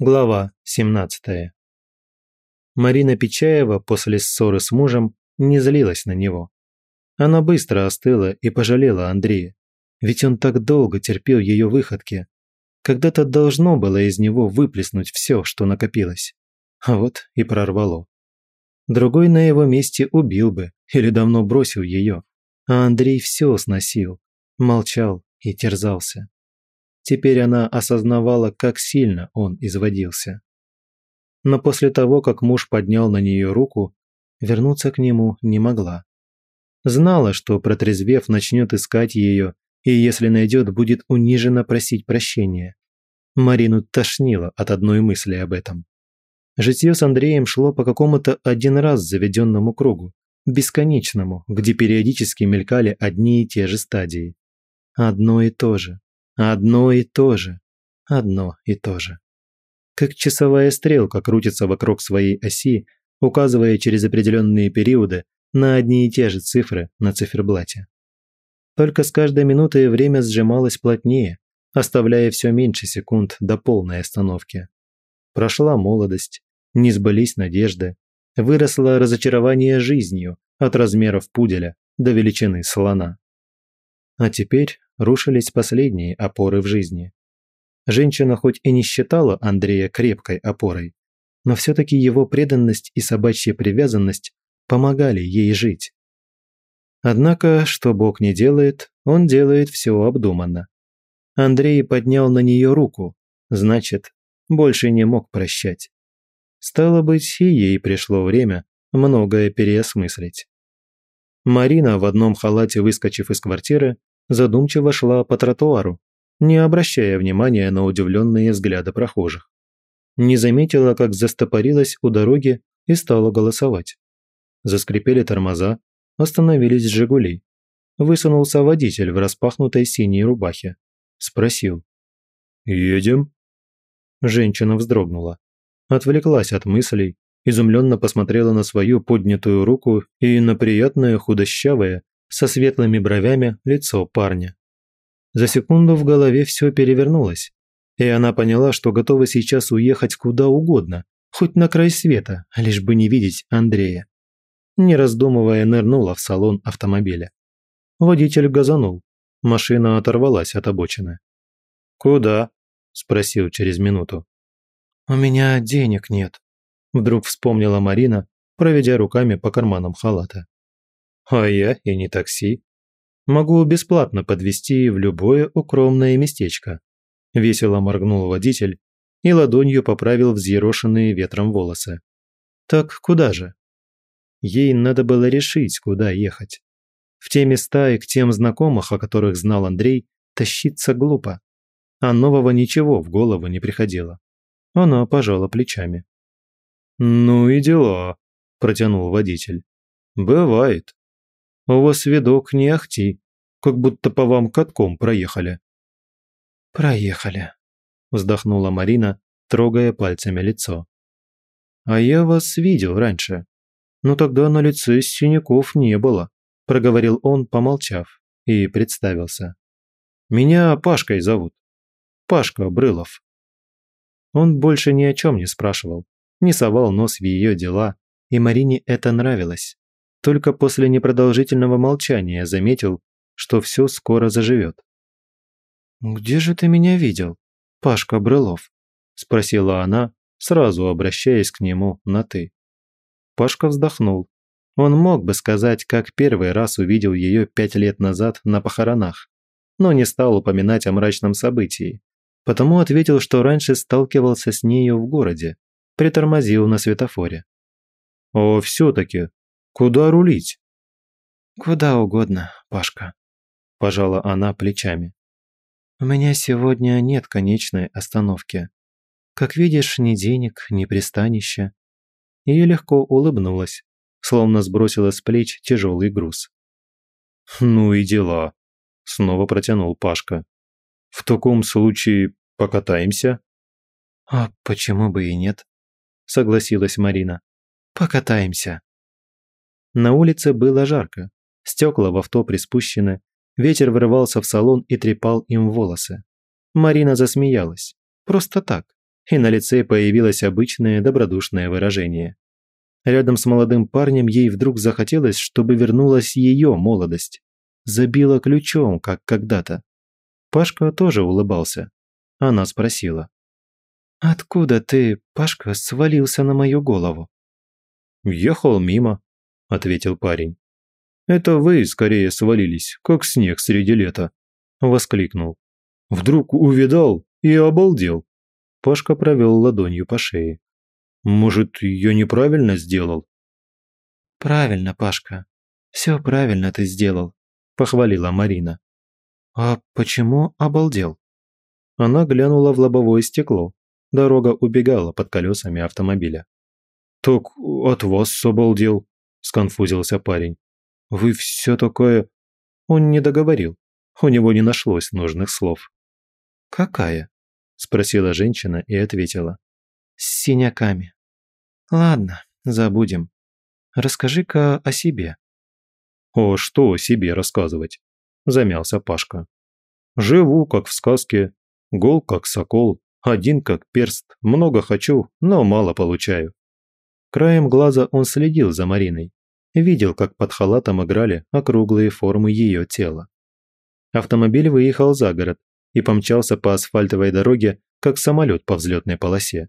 Глава 17. Марина Печаева после ссоры с мужем не злилась на него. Она быстро остыла и пожалела Андрея, ведь он так долго терпел ее выходки. Когда-то должно было из него выплеснуть все, что накопилось. А вот и прорвало. Другой на его месте убил бы или давно бросил ее. А Андрей все сносил, молчал и терзался. Теперь она осознавала, как сильно он изводился. Но после того, как муж поднял на нее руку, вернуться к нему не могла. Знала, что протрезвев начнет искать ее, и если найдет, будет униженно просить прощения. Марину тошнило от одной мысли об этом. Житье с Андреем шло по какому-то один раз заведенному кругу, бесконечному, где периодически мелькали одни и те же стадии. Одно и то же. Одно и то же. Одно и то же. Как часовая стрелка крутится вокруг своей оси, указывая через определенные периоды на одни и те же цифры на циферблате. Только с каждой минутой время сжималось плотнее, оставляя все меньше секунд до полной остановки. Прошла молодость, не сбылись надежды, выросло разочарование жизнью от размеров пуделя до величины слона. А теперь рушились последние опоры в жизни. Женщина хоть и не считала Андрея крепкой опорой, но все-таки его преданность и собачья привязанность помогали ей жить. Однако, что Бог не делает, он делает все обдуманно. Андрей поднял на нее руку, значит, больше не мог прощать. Стало быть, и ей пришло время многое переосмыслить. Марина, в одном халате выскочив из квартиры, задумчиво шла по тротуару, не обращая внимания на удивленные взгляды прохожих. Не заметила, как застопорилась у дороги и стала голосовать. Заскрипели тормоза, остановились «Жигули». Высунулся водитель в распахнутой синей рубахе. Спросил. «Едем?» Женщина вздрогнула. Отвлеклась от мыслей, изумленно посмотрела на свою поднятую руку и на приятное худощавое, со светлыми бровями лицо парня. За секунду в голове все перевернулось, и она поняла, что готова сейчас уехать куда угодно, хоть на край света, лишь бы не видеть Андрея. Не раздумывая, нырнула в салон автомобиля. Водитель газанул. Машина оторвалась от обочины. «Куда?» – спросил через минуту. «У меня денег нет», – вдруг вспомнила Марина, проведя руками по карманам халата. А я и не такси. Могу бесплатно подвезти в любое укромное местечко. Весело моргнул водитель и ладонью поправил взъерошенные ветром волосы. Так куда же? Ей надо было решить, куда ехать. В те места и к тем знакомых, о которых знал Андрей, тащиться глупо. А нового ничего в голову не приходило. Она пожала плечами. «Ну и дела», – протянул водитель. «Бывает. У вас видок не ахти, как будто по вам катком проехали». «Проехали», – вздохнула Марина, трогая пальцами лицо. «А я вас видел раньше. Но тогда на лице синяков не было», – проговорил он, помолчав, и представился. «Меня Пашкой зовут. Пашка Брылов». Он больше ни о чем не спрашивал, не совал нос в ее дела, и Марине это нравилось только после непродолжительного молчания заметил, что все скоро заживет. «Где же ты меня видел, Пашка Брылов?» – спросила она, сразу обращаясь к нему на «ты». Пашка вздохнул. Он мог бы сказать, как первый раз увидел ее пять лет назад на похоронах, но не стал упоминать о мрачном событии, потому ответил, что раньше сталкивался с нею в городе, притормозил на светофоре. «О, все-таки, Куда рулить?» «Куда угодно, Пашка», – пожала она плечами. «У меня сегодня нет конечной остановки. Как видишь, ни денег, ни пристанища». И легко улыбнулась, словно сбросила с плеч тяжелый груз. «Ну и дела», – снова протянул Пашка. «В таком случае покатаемся?» «А почему бы и нет?» – согласилась Марина. «Покатаемся». На улице было жарко, стекла в авто приспущены, ветер врывался в салон и трепал им волосы. Марина засмеялась. Просто так, и на лице появилось обычное добродушное выражение. Рядом с молодым парнем ей вдруг захотелось, чтобы вернулась ее молодость. Забила ключом, как когда-то. Пашка тоже улыбался. Она спросила. «Откуда ты, Пашка, свалился на мою голову?» «Ехал мимо», – ответил парень. «Это вы скорее свалились, как снег среди лета», – воскликнул. «Вдруг увидал и обалдел». Пашка провел ладонью по шее. «Может, я неправильно сделал?» «Правильно, Пашка. Все правильно ты сделал», – похвалила Марина. «А почему обалдел?» Она глянула в лобовое стекло. Дорога убегала под колесами автомобиля. «Так от вас обалдел», – сконфузился парень. «Вы все такое...» Он не договорил. У него не нашлось нужных слов. «Какая?» – спросила женщина и ответила. «С синяками». «Ладно, забудем. Расскажи-ка о себе». «О, что о себе рассказывать?» – замялся Пашка. «Живу, как в сказке, гол, как сокол, один, как перст, много хочу, но мало получаю». Краем глаза он следил за Мариной, видел, как под халатом играли округлые формы ее тела. Автомобиль выехал за город и помчался по асфальтовой дороге, как самолет по взлетной полосе.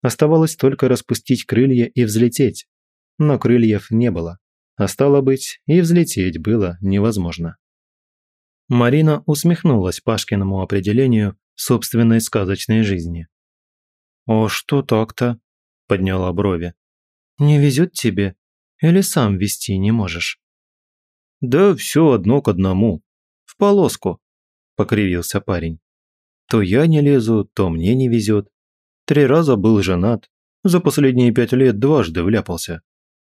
Оставалось только распустить крылья и взлететь. Но крыльев не было, а стало быть, и взлететь было невозможно. Марина усмехнулась Пашкиному определению собственной сказочной жизни. «О, что так-то?» – подняла брови. «Не везет тебе? Или сам вести не можешь?» «Да все одно к одному. В полоску», – покривился парень. «То я не лезу, то мне не везет. Три раза был женат. За последние пять лет дважды вляпался.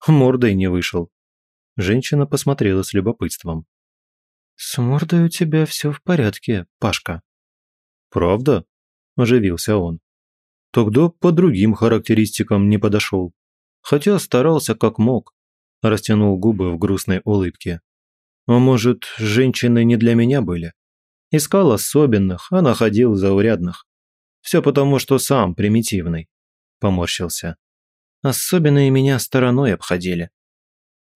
Мордой не вышел. Женщина посмотрела с любопытством. «С мордой у тебя все в порядке, Пашка». «Правда?» – оживился он. «Тогда по другим характеристикам не подошел. Хотя старался как мог», – растянул губы в грустной улыбке. «А может, женщины не для меня были? Искал особенных, а находил заурядных. Все потому, что сам примитивный», – поморщился. «Особенные меня стороной обходили».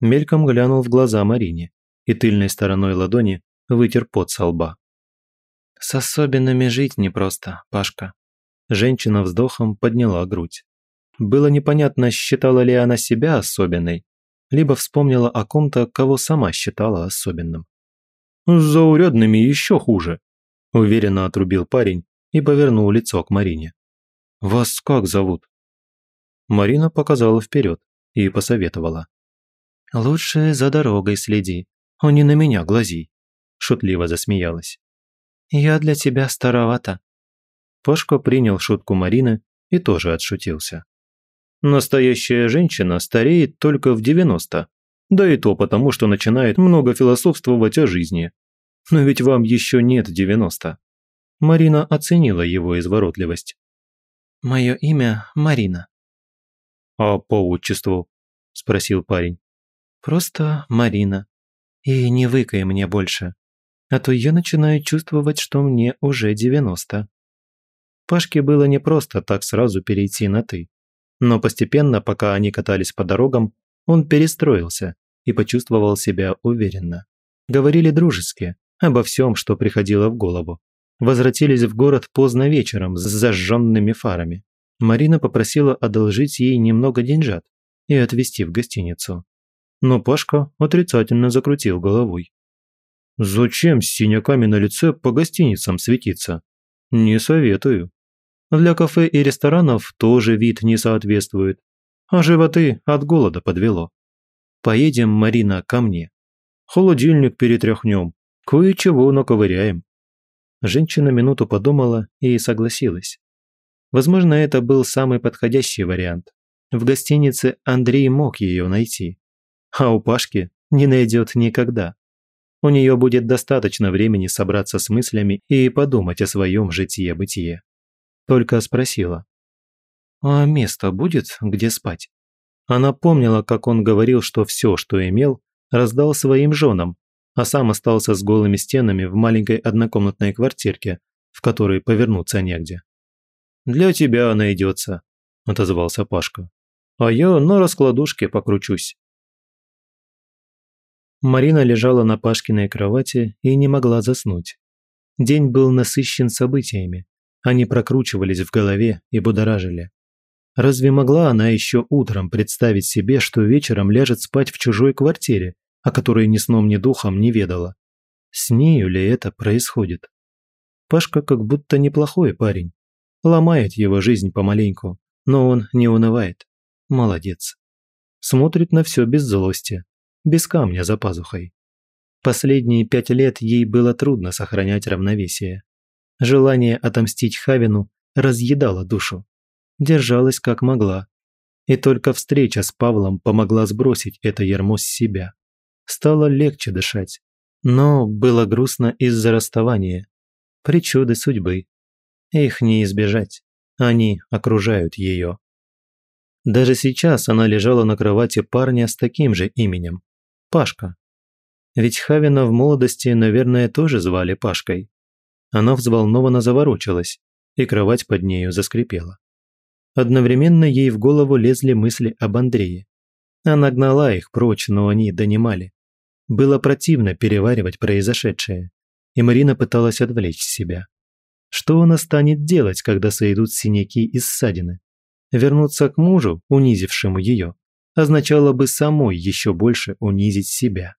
Мельком глянул в глаза Марине и тыльной стороной ладони вытер пот со лба. «С особенными жить непросто, Пашка». Женщина вздохом подняла грудь. Было непонятно, считала ли она себя особенной, либо вспомнила о ком-то, кого сама считала особенным. «С заурядными еще хуже», – уверенно отрубил парень и повернул лицо к Марине. «Вас как зовут?» Марина показала вперед и посоветовала. «Лучше за дорогой следи, а не на меня глази», – шутливо засмеялась. «Я для тебя старовата». Пашка принял шутку Марины и тоже отшутился. «Настоящая женщина стареет только в 90, да и то потому, что начинает много философствовать о жизни. Но ведь вам еще нет 90. Марина оценила его изворотливость. «Мое имя Марина». «А по отчеству?» – спросил парень. «Просто Марина. И не выкай мне больше, а то я начинаю чувствовать, что мне уже девяносто». Пашке было непросто так сразу перейти на «ты». Но постепенно, пока они катались по дорогам, он перестроился и почувствовал себя уверенно. Говорили дружески, обо всем, что приходило в голову возвратились в город поздно вечером с зажженными фарами. Марина попросила одолжить ей немного деньжат и отвезти в гостиницу. Но Пашка отрицательно закрутил головой. «Зачем с синяками на лице по гостиницам светиться? Не советую. Для кафе и ресторанов тоже вид не соответствует, а животы от голода подвело. Поедем, Марина, ко мне. Холодильник перетряхнем, кое-чего наковыряем. Женщина минуту подумала и согласилась. Возможно, это был самый подходящий вариант. В гостинице Андрей мог ее найти. А у Пашки не найдет никогда. У нее будет достаточно времени собраться с мыслями и подумать о своем житие-бытие. Только спросила. «А место будет, где спать?» Она помнила, как он говорил, что все, что имел, раздал своим женам, а сам остался с голыми стенами в маленькой однокомнатной квартирке, в которой повернуться негде. для тебя найдется», – отозвался Пашка. «А я на раскладушке покручусь». Марина лежала на Пашкиной кровати и не могла заснуть. День был насыщен событиями. Они прокручивались в голове и будоражили. Разве могла она еще утром представить себе, что вечером ляжет спать в чужой квартире, о которой ни сном, ни духом не ведала? С нею ли это происходит? Пашка как будто неплохой парень. Ломает его жизнь помаленьку, но он не унывает. Молодец. Смотрит на все без злости, без камня за пазухой. Последние пять лет ей было трудно сохранять равновесие. Желание отомстить Хавину разъедало душу. Держалась как могла. И только встреча с Павлом помогла сбросить это ярмо с себя. Стало легче дышать. Но было грустно из-за расставания. Причуды судьбы. Их не избежать. Они окружают ее. Даже сейчас она лежала на кровати парня с таким же именем Пашка. Ведь Хавина в молодости, наверное, тоже звали Пашкой. Она взволнованно заворочилась, и кровать под нею заскрипела. Одновременно ей в голову лезли мысли об Андрее. Она гнала их прочь, но они донимали. Было противно переваривать произошедшее, и Марина пыталась отвлечь себя. Что она станет делать, когда сойдут синяки и ссадины? Вернуться к мужу, унизившему ее, означало бы самой еще больше унизить себя.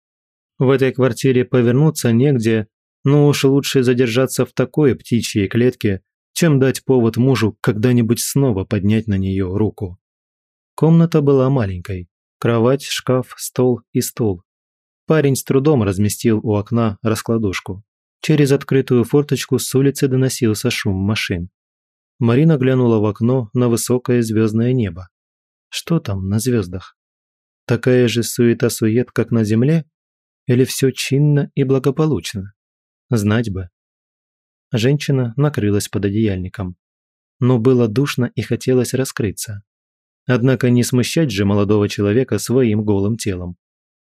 В этой квартире повернуться негде, но уж лучше задержаться в такой птичьей клетке, чем дать повод мужу когда-нибудь снова поднять на нее руку. Комната была маленькой. Кровать, шкаф, стол и стул. Парень с трудом разместил у окна раскладушку. Через открытую форточку с улицы доносился шум машин. Марина глянула в окно на высокое звездное небо. Что там на звездах? Такая же суета-сует, как на земле? Или все чинно и благополучно? Знать бы. Женщина накрылась под одеяльником. Но было душно и хотелось раскрыться. Однако не смущать же молодого человека своим голым телом.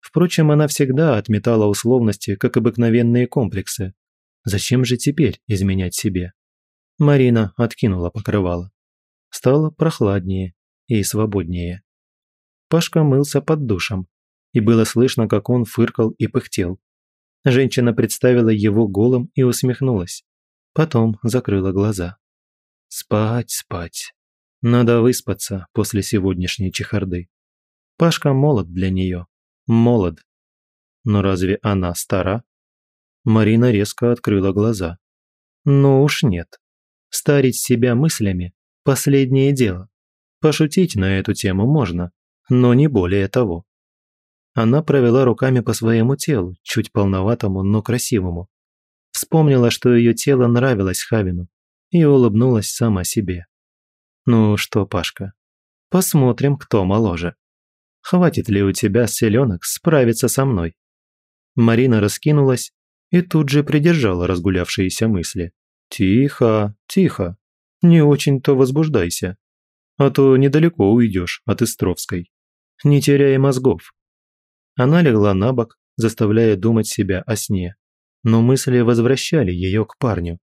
Впрочем, она всегда отметала условности, как обыкновенные комплексы. Зачем же теперь изменять себе? Марина откинула покрывало. Стало прохладнее и свободнее. Пашка мылся под душем, и было слышно, как он фыркал и пыхтел. Женщина представила его голым и усмехнулась. Потом закрыла глаза. Спать, спать. Надо выспаться после сегодняшней чехарды. Пашка молод для нее. Молод. Но разве она стара? Марина резко открыла глаза. Ну уж нет. Старить себя мыслями – последнее дело. Пошутить на эту тему можно, но не более того. Она провела руками по своему телу, чуть полноватому, но красивому. Вспомнила, что ее тело нравилось Хавину, и улыбнулась сама себе. «Ну что, Пашка, посмотрим, кто моложе. Хватит ли у тебя селенок справиться со мной?» Марина раскинулась и тут же придержала разгулявшиеся мысли. «Тихо, тихо, не очень-то возбуждайся а то недалеко уйдешь от Истровской. Не теряя мозгов. Она легла на бок, заставляя думать себя о сне. Но мысли возвращали ее к парню.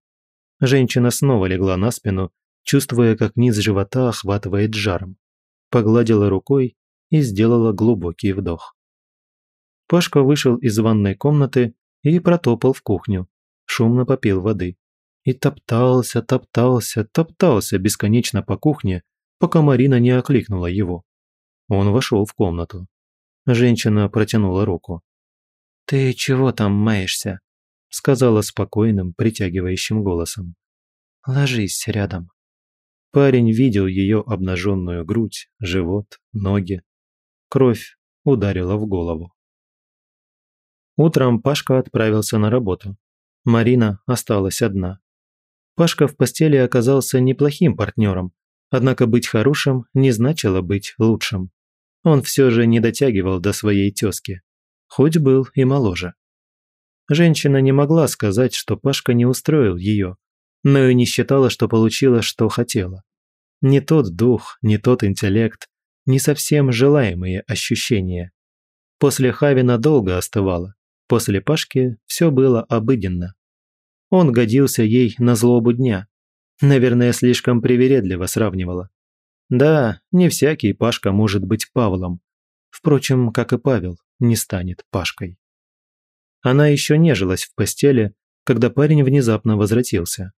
Женщина снова легла на спину, чувствуя, как низ живота охватывает жаром. Погладила рукой и сделала глубокий вдох. Пашка вышел из ванной комнаты и протопал в кухню. Шумно попил воды. И топтался, топтался, топтался бесконечно по кухне, пока Марина не окликнула его. Он вошел в комнату. Женщина протянула руку. «Ты чего там маешься?» сказала спокойным, притягивающим голосом. «Ложись рядом». Парень видел ее обнаженную грудь, живот, ноги. Кровь ударила в голову. Утром Пашка отправился на работу. Марина осталась одна. Пашка в постели оказался неплохим партнером, Однако быть хорошим не значило быть лучшим. Он все же не дотягивал до своей тезки, хоть был и моложе. Женщина не могла сказать, что Пашка не устроил ее, но и не считала, что получила, что хотела. Не тот дух, не тот интеллект, не совсем желаемые ощущения. После Хавина долго остывало, после Пашки все было обыденно. Он годился ей на злобу дня, Наверное, слишком привередливо сравнивала. Да, не всякий Пашка может быть Павлом. Впрочем, как и Павел, не станет Пашкой. Она еще нежилась в постели, когда парень внезапно возвратился.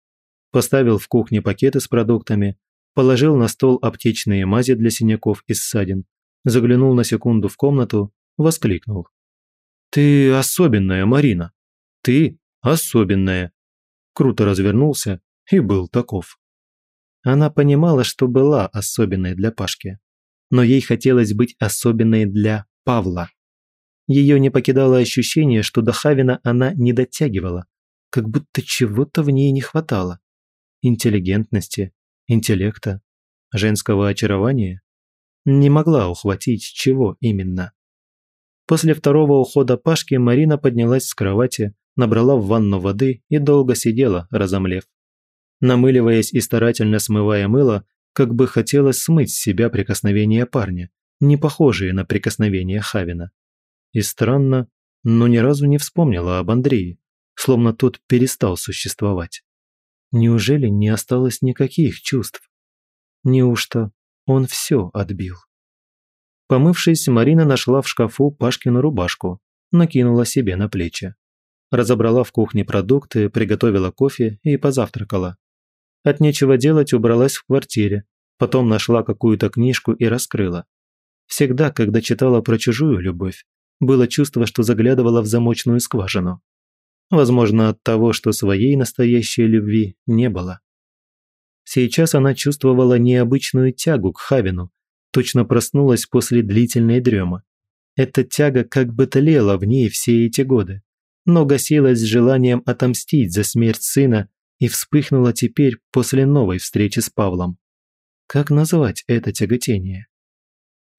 Поставил в кухне пакеты с продуктами, положил на стол аптечные мази для синяков и ссадин, заглянул на секунду в комнату, воскликнул. «Ты особенная, Марина! Ты особенная!» Круто развернулся и был таков. Она понимала, что была особенной для Пашки, но ей хотелось быть особенной для Павла. Ее не покидало ощущение, что до Хавина она не дотягивала, как будто чего-то в ней не хватало. Интеллигентности, интеллекта, женского очарования. Не могла ухватить, чего именно. После второго ухода Пашки Марина поднялась с кровати, набрала в ванну воды и долго сидела, разомлев. Намыливаясь и старательно смывая мыло, как бы хотелось смыть с себя прикосновения парня, не похожие на прикосновения Хавина. И странно, но ни разу не вспомнила об Андрее, словно тот перестал существовать. Неужели не осталось никаких чувств? Неужто он все отбил? Помывшись, Марина нашла в шкафу Пашкину рубашку, накинула себе на плечи. Разобрала в кухне продукты, приготовила кофе и позавтракала. От нечего делать убралась в квартире, потом нашла какую-то книжку и раскрыла. Всегда, когда читала про чужую любовь, было чувство, что заглядывала в замочную скважину. Возможно, от того, что своей настоящей любви не было. Сейчас она чувствовала необычную тягу к Хавину, точно проснулась после длительной дремы. Эта тяга как бы тлела в ней все эти годы, но гасилась желанием отомстить за смерть сына и вспыхнула теперь после новой встречи с Павлом. Как назвать это тяготение?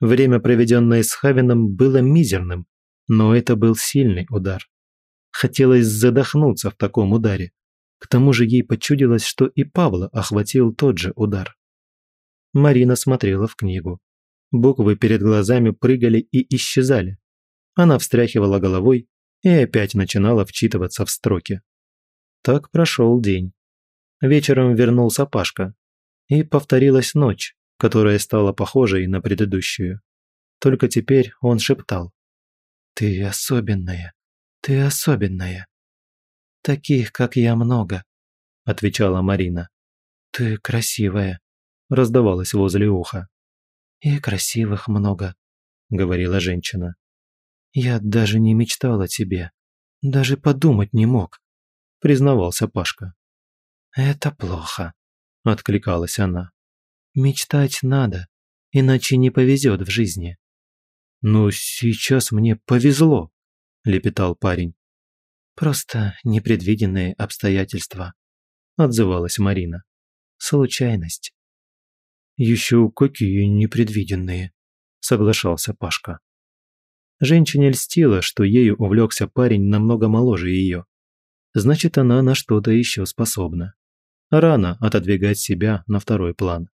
Время, проведенное с Хавином, было мизерным, но это был сильный удар. Хотелось задохнуться в таком ударе. К тому же ей почудилось, что и Павла охватил тот же удар. Марина смотрела в книгу. Буквы перед глазами прыгали и исчезали. Она встряхивала головой и опять начинала вчитываться в строки. Так прошел день. Вечером вернулся Пашка. И повторилась ночь, которая стала похожей на предыдущую. Только теперь он шептал. «Ты особенная, ты особенная». «Таких, как я, много», – отвечала Марина. «Ты красивая», – раздавалось возле уха. «И красивых много», – говорила женщина. «Я даже не мечтал о тебе, даже подумать не мог признавался Пашка. «Это плохо», – откликалась она. «Мечтать надо, иначе не повезет в жизни». «Но сейчас мне повезло», – лепетал парень. «Просто непредвиденные обстоятельства», – отзывалась Марина. «Случайность». «Еще какие непредвиденные», – соглашался Пашка. Женщине льстило, что ею увлекся парень намного моложе ее значит она на что-то еще способна. Рано отодвигать себя на второй план.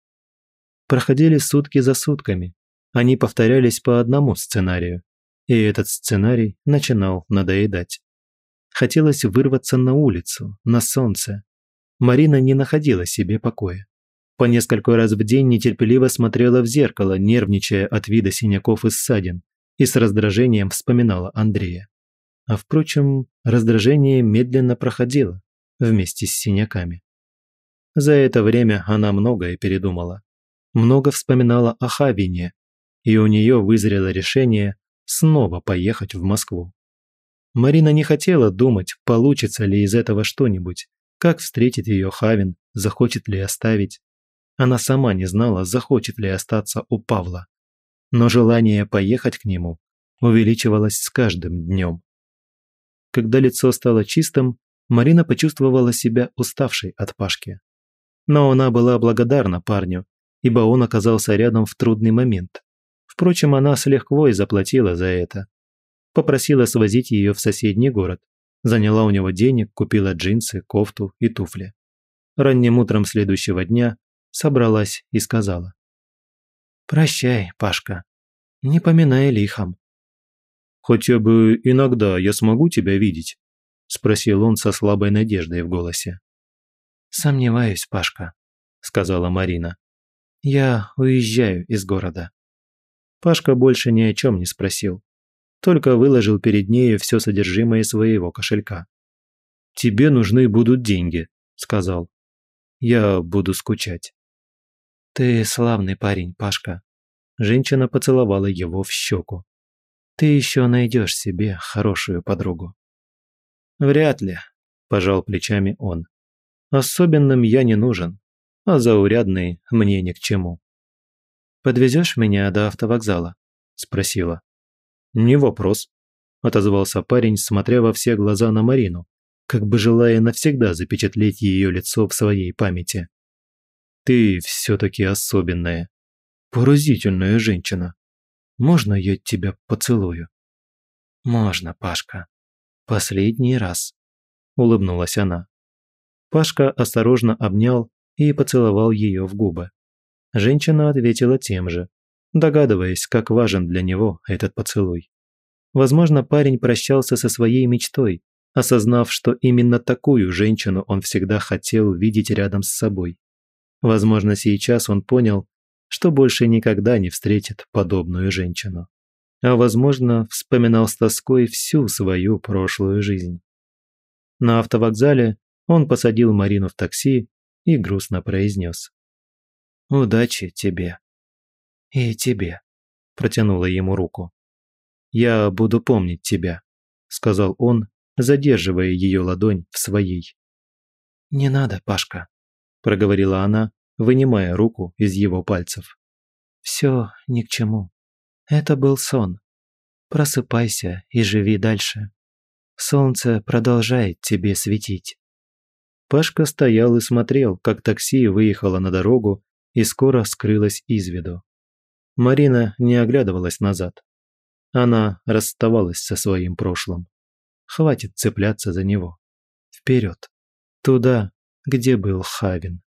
Проходили сутки за сутками. Они повторялись по одному сценарию. И этот сценарий начинал надоедать. Хотелось вырваться на улицу, на солнце. Марина не находила себе покоя. По несколько раз в день нетерпеливо смотрела в зеркало, нервничая от вида синяков и ссадин, и с раздражением вспоминала Андрея. А впрочем, раздражение медленно проходило вместе с синяками. За это время она многое передумала. Много вспоминала о Хавине, и у нее вызрело решение снова поехать в Москву. Марина не хотела думать, получится ли из этого что-нибудь, как встретит ее Хавин, захочет ли оставить. Она сама не знала, захочет ли остаться у Павла. Но желание поехать к нему увеличивалось с каждым днем. Когда лицо стало чистым, Марина почувствовала себя уставшей от Пашки. Но она была благодарна парню, ибо он оказался рядом в трудный момент. Впрочем, она с лихвой заплатила за это. Попросила свозить ее в соседний город. Заняла у него денег, купила джинсы, кофту и туфли. Ранним утром следующего дня собралась и сказала. «Прощай, Пашка, не поминай лихом. «Хотя бы иногда я смогу тебя видеть?» – спросил он со слабой надеждой в голосе. «Сомневаюсь, Пашка», сказала Марина. «Я уезжаю из города». Пашка больше ни о чем не спросил, только выложил перед нею все содержимое своего кошелька. «Тебе нужны будут деньги», – сказал. «Я буду скучать». «Ты славный парень, Пашка». Женщина поцеловала его в щеку. «Ты еще найдешь себе хорошую подругу». «Вряд ли», – пожал плечами он. «Особенным я не нужен, а заурядный мне ни к чему». «Подвезешь меня до автовокзала?» – спросила. «Не вопрос», – отозвался парень, смотря во все глаза на Марину, как бы желая навсегда запечатлеть ее лицо в своей памяти. «Ты все-таки особенная, поразительная женщина. Можно я тебя поцелую?» «Можно, Пашка. Последний раз», – улыбнулась она. Пашка осторожно обнял и поцеловал ее в губы. Женщина ответила тем же, догадываясь, как важен для него этот поцелуй. Возможно, парень прощался со своей мечтой, осознав, что именно такую женщину он всегда хотел видеть рядом с собой. Возможно, сейчас он понял, что больше никогда не встретит подобную женщину. А возможно, вспоминал с тоской всю свою прошлую жизнь. На автовокзале он посадил Марину в такси и грустно произнес. «Удачи тебе». «И тебе», – протянула ему руку. «Я буду помнить тебя», – сказал он, задерживая ее ладонь в своей. «Не надо, Пашка», – проговорила она, вынимая руку из его пальцев. «Все ни к чему. Это был сон. Просыпайся и живи дальше. Солнце продолжает тебе светить». Пашка стоял и смотрел, как такси выехало на дорогу и скоро скрылось из виду. Марина не оглядывалась назад. Она расставалась со своим прошлым. Хватит цепляться за него. Вперед. Туда, где был Хавин.